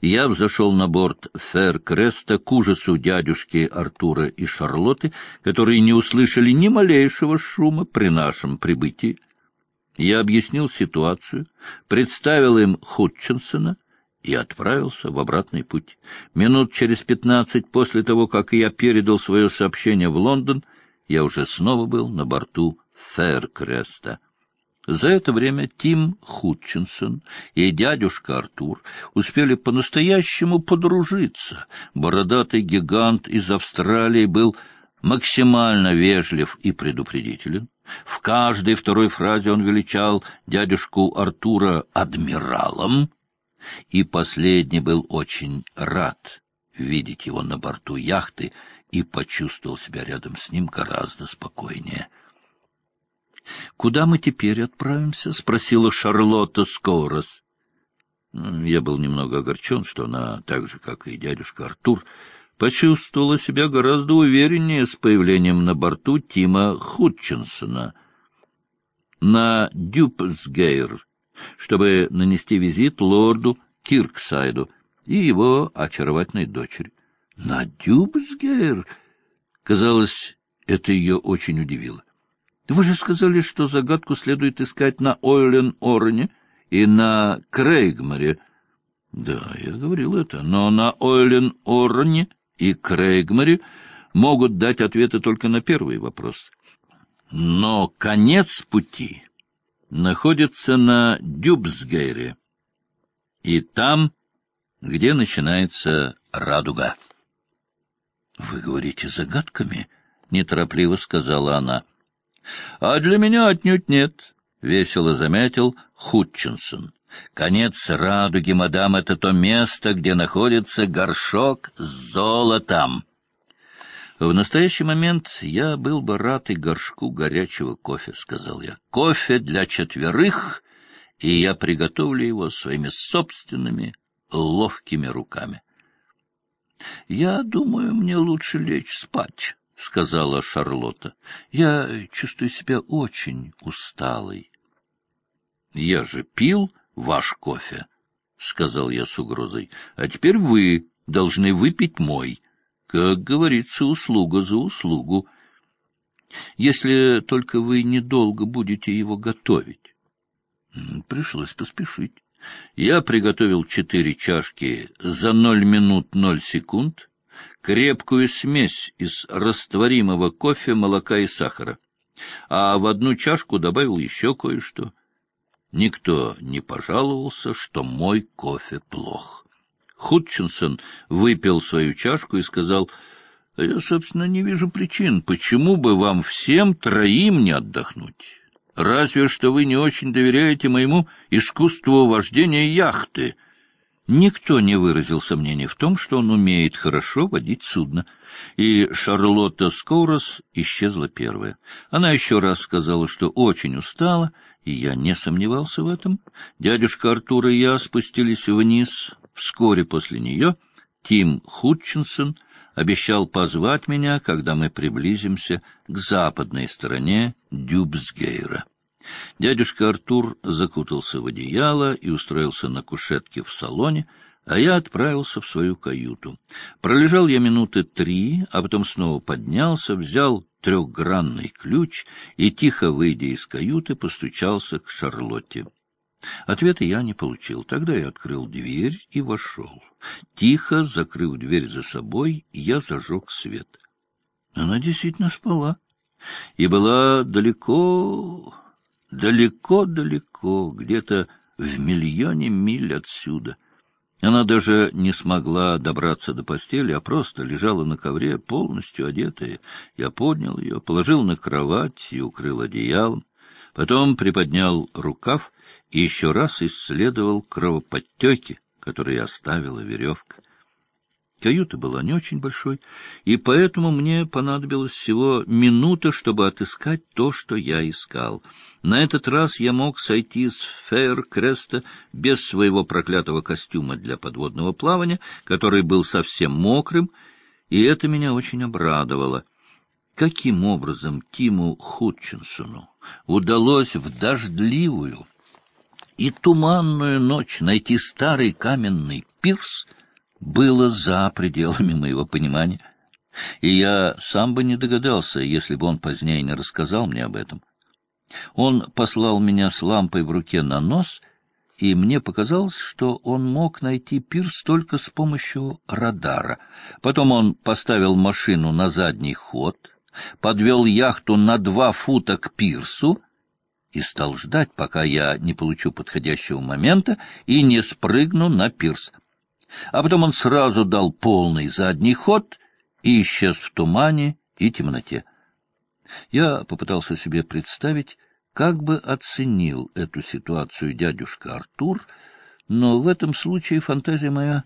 Я взошел на борт Фэр-Креста к ужасу дядюшки Артура и Шарлотты, которые не услышали ни малейшего шума при нашем прибытии. Я объяснил ситуацию, представил им Хутчинсона и отправился в обратный путь. Минут через пятнадцать после того, как я передал свое сообщение в Лондон, я уже снова был на борту Фэркреста. За это время Тим Хутчинсон и дядюшка Артур успели по-настоящему подружиться. Бородатый гигант из Австралии был максимально вежлив и предупредителен. В каждой второй фразе он величал дядюшку Артура адмиралом, и последний был очень рад видеть его на борту яхты и почувствовал себя рядом с ним гораздо спокойнее. — Куда мы теперь отправимся? — спросила Шарлотта Скорос. Я был немного огорчен, что она, так же, как и дядюшка Артур, почувствовала себя гораздо увереннее с появлением на борту Тима Хутчинсона на Дюпсгейр, чтобы нанести визит лорду Кирксайду и его очаровательной дочери. На Дюпсгейр? Казалось, это ее очень удивило. Вы же сказали, что загадку следует искать на Ойлен-Орне и на Крейгморе. Да, я говорил это, но на Ойлен-Орне и Крейгморе могут дать ответы только на первый вопрос. Но конец пути находится на Дюбсгейре, и там, где начинается радуга. — Вы говорите загадками? — неторопливо сказала она. — А для меня отнюдь нет, — весело заметил Хутчинсон. Конец радуги, мадам, — это то место, где находится горшок с золотом. В настоящий момент я был бы рад и горшку горячего кофе, — сказал я. Кофе для четверых, и я приготовлю его своими собственными ловкими руками. — Я думаю, мне лучше лечь спать, — сказала Шарлотта. — Я чувствую себя очень усталой. — Я же пил ваш кофе, — сказал я с угрозой, — а теперь вы должны выпить мой. Как говорится, услуга за услугу. Если только вы недолго будете его готовить. Пришлось поспешить. Я приготовил четыре чашки за ноль минут ноль секунд, крепкую смесь из растворимого кофе, молока и сахара, а в одну чашку добавил еще кое-что. Никто не пожаловался, что мой кофе плох. Худчинсон выпил свою чашку и сказал, «Я, собственно, не вижу причин, почему бы вам всем троим не отдохнуть. Разве что вы не очень доверяете моему искусству вождения яхты». Никто не выразил сомнений в том, что он умеет хорошо водить судно, и Шарлотта Скоурос исчезла первая. Она еще раз сказала, что очень устала, и я не сомневался в этом. Дядюшка Артур и я спустились вниз. Вскоре после нее Тим Хутчинсон обещал позвать меня, когда мы приблизимся к западной стороне Дюбсгейра. Дядюшка Артур закутался в одеяло и устроился на кушетке в салоне, а я отправился в свою каюту. Пролежал я минуты три, а потом снова поднялся, взял трехгранный ключ и, тихо выйдя из каюты, постучался к Шарлотте. Ответа я не получил. Тогда я открыл дверь и вошел. Тихо, закрыв дверь за собой, я зажег свет. Она действительно спала и была далеко далеко-далеко, где-то в миллионе миль отсюда. Она даже не смогла добраться до постели, а просто лежала на ковре, полностью одетая. Я поднял ее, положил на кровать и укрыл одеялом. Потом приподнял рукав и еще раз исследовал кровоподтеки, которые оставила веревка. Каюта была не очень большой, и поэтому мне понадобилось всего минута, чтобы отыскать то, что я искал. На этот раз я мог сойти с Фейр-Креста без своего проклятого костюма для подводного плавания, который был совсем мокрым, и это меня очень обрадовало. Каким образом Тиму Хутчинсону удалось в дождливую и туманную ночь найти старый каменный пирс было за пределами моего понимания. И я сам бы не догадался, если бы он позднее не рассказал мне об этом. Он послал меня с лампой в руке на нос, и мне показалось, что он мог найти пирс только с помощью радара. Потом он поставил машину на задний ход, подвел яхту на два фута к пирсу и стал ждать, пока я не получу подходящего момента и не спрыгну на пирс. А потом он сразу дал полный задний ход и исчез в тумане и темноте. Я попытался себе представить, как бы оценил эту ситуацию дядюшка Артур, но в этом случае фантазия моя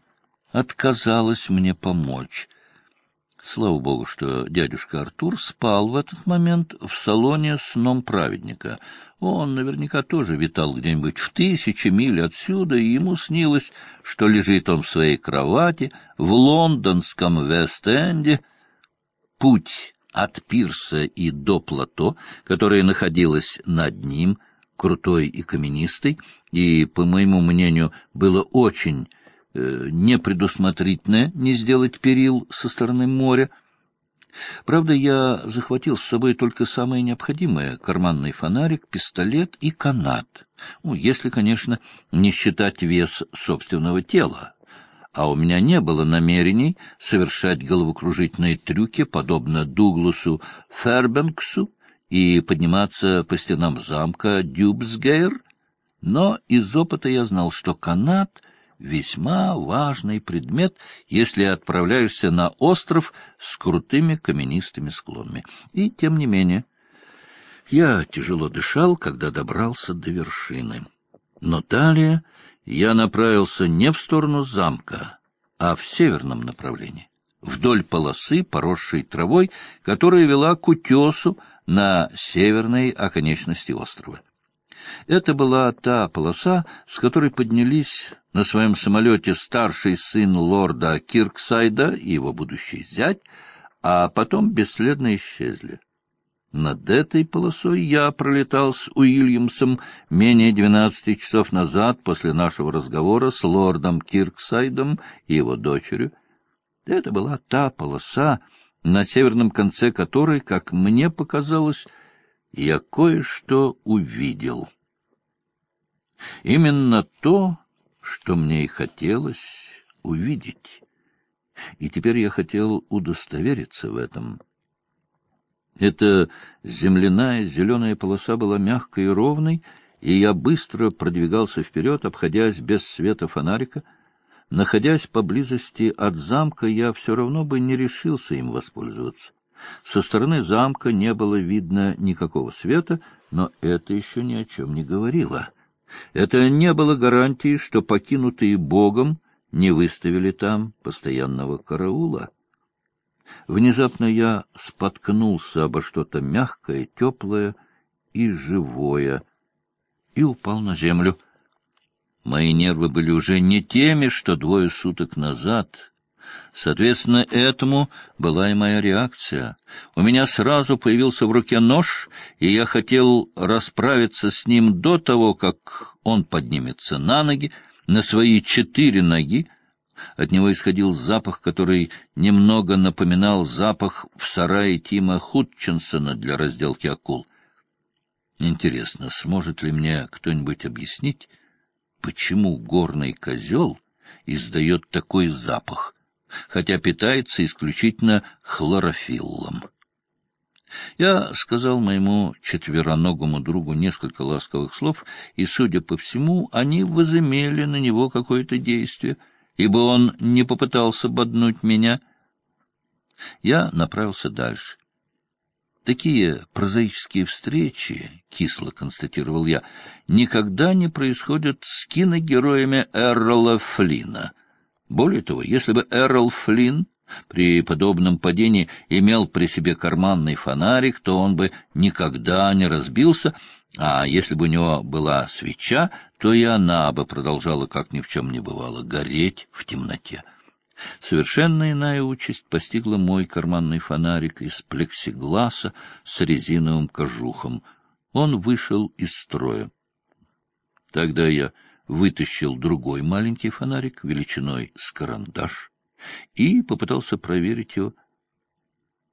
отказалась мне помочь. Слава богу, что дядюшка Артур спал в этот момент в салоне сном праведника. Он наверняка тоже витал где-нибудь в тысячи миль отсюда, и ему снилось, что лежит он в своей кровати в лондонском Вест-Энде. Путь от пирса и до плато, которое находилось над ним, крутой и каменистый, и, по моему мнению, было очень э, непредусмотрительно не сделать перил со стороны моря. Правда, я захватил с собой только самое необходимое — карманный фонарик, пистолет и канат. Ну, если, конечно, не считать вес собственного тела а у меня не было намерений совершать головокружительные трюки, подобно Дугласу Фербенксу, и подниматься по стенам замка Дюбсгейр, но из опыта я знал, что канат — весьма важный предмет, если отправляешься на остров с крутыми каменистыми склонами. И тем не менее, я тяжело дышал, когда добрался до вершины. Но далее я направился не в сторону замка, а в северном направлении, вдоль полосы, поросшей травой, которая вела к утесу на северной оконечности острова. Это была та полоса, с которой поднялись на своем самолете старший сын лорда Кирксайда и его будущий зять, а потом бесследно исчезли. Над этой полосой я пролетал с Уильямсом менее двенадцати часов назад после нашего разговора с лордом Кирксайдом и его дочерью. Это была та полоса, на северном конце которой, как мне показалось, я кое-что увидел. Именно то, что мне и хотелось увидеть. И теперь я хотел удостовериться в этом. Эта земляная зеленая полоса была мягкой и ровной, и я быстро продвигался вперед, обходясь без света фонарика. Находясь поблизости от замка, я все равно бы не решился им воспользоваться. Со стороны замка не было видно никакого света, но это еще ни о чем не говорило. Это не было гарантией, что покинутые Богом не выставили там постоянного караула. Внезапно я споткнулся обо что-то мягкое, теплое и живое и упал на землю. Мои нервы были уже не теми, что двое суток назад. Соответственно, этому была и моя реакция. У меня сразу появился в руке нож, и я хотел расправиться с ним до того, как он поднимется на ноги, на свои четыре ноги, от него исходил запах, который немного напоминал запах в сарае Тима Хутчинсона для разделки акул. Интересно, сможет ли мне кто-нибудь объяснить, почему горный козел издает такой запах, хотя питается исключительно хлорофиллом? Я сказал моему четвероногому другу несколько ласковых слов, и, судя по всему, они возымели на него какое-то действие — ибо он не попытался боднуть меня. Я направился дальше. Такие прозаические встречи, — кисло констатировал я, — никогда не происходят с киногероями Эррола Флина. Более того, если бы Эррол Флинн при подобном падении имел при себе карманный фонарик, то он бы никогда не разбился, а если бы у него была свеча, то и она бы продолжала, как ни в чем не бывало, гореть в темноте. Совершенно иная участь постигла мой карманный фонарик из плексигласа с резиновым кожухом. Он вышел из строя. Тогда я вытащил другой маленький фонарик величиной с карандаш и попытался проверить его